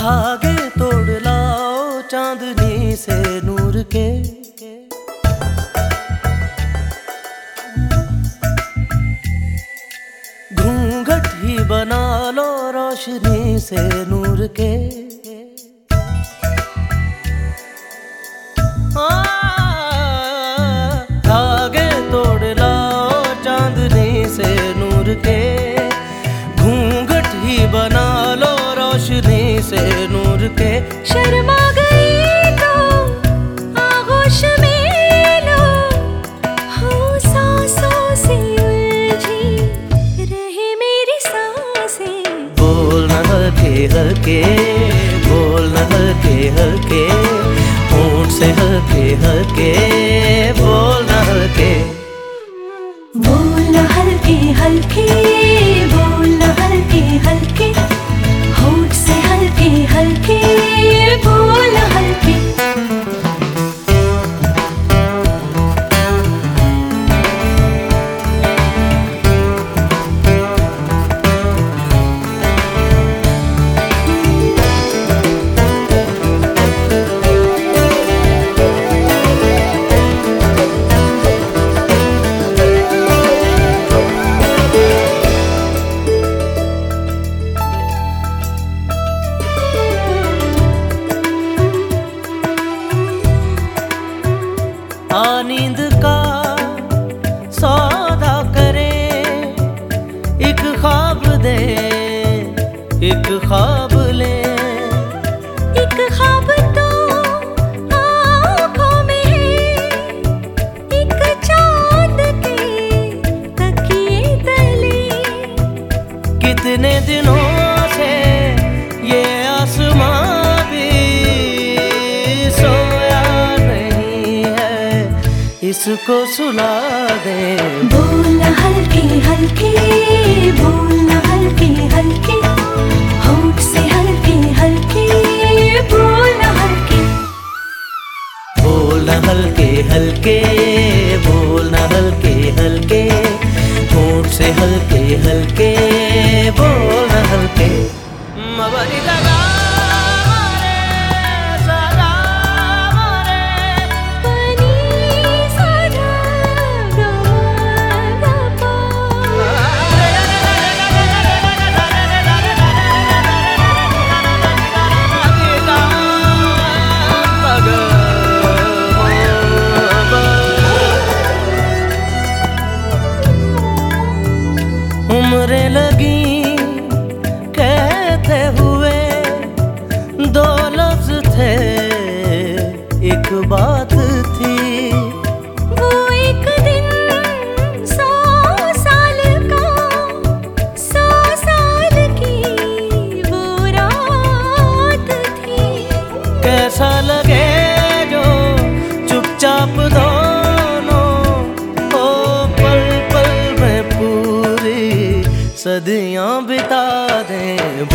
धागे तोड़ लाओ चांदनी से नूर के। घूंघट ही बना लो रोशनी से नूर के। रोशनी आ नींद का सौदा करे। एक ख्वाब दे एक ख्वाब ले। एक ख्वाब तो आँखों में है। एक चाँद के तकिए तले। कितने दिनों इसको सुला दे। बोल हल्के हल्के बोल हल्के हल्के। होठ से हल्के हल्के बोल हल्के। बोल न हल्के हल्के बोल हल्के हल्के। होंठ से हल्के हल्के। उम्र लगी कहते हुए दो लफ्ज थे। एक बात थी। वो एक दिन सौ साल का सौ साल की वो रात थी। कैसा लगे जो चुपचाप सदियाँ बिता दें।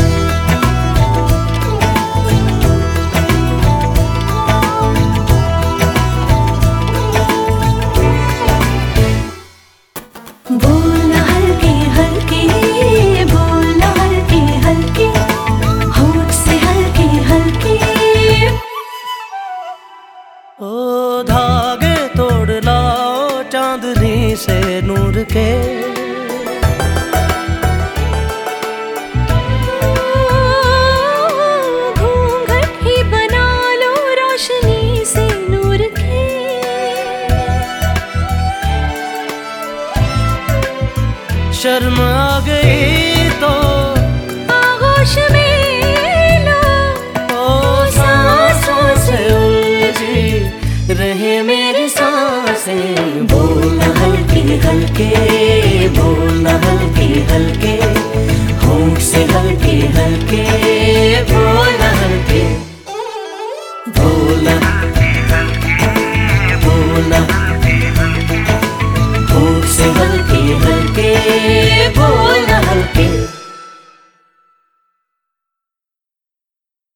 बोल हल्के हल्के बोल हल्के हल्के होठ से हल्के हल्के। ओ धागे तोड़ लाओ चांदनी से नूर के। शर्म आ गई तो। आगोश में लो ओ सांसों से उलझी रहे मेरी साँसें। बोल हल्के हल्के बोल हल्के हल्के होंठ से हल्के हल्के बोल हल्के। बोल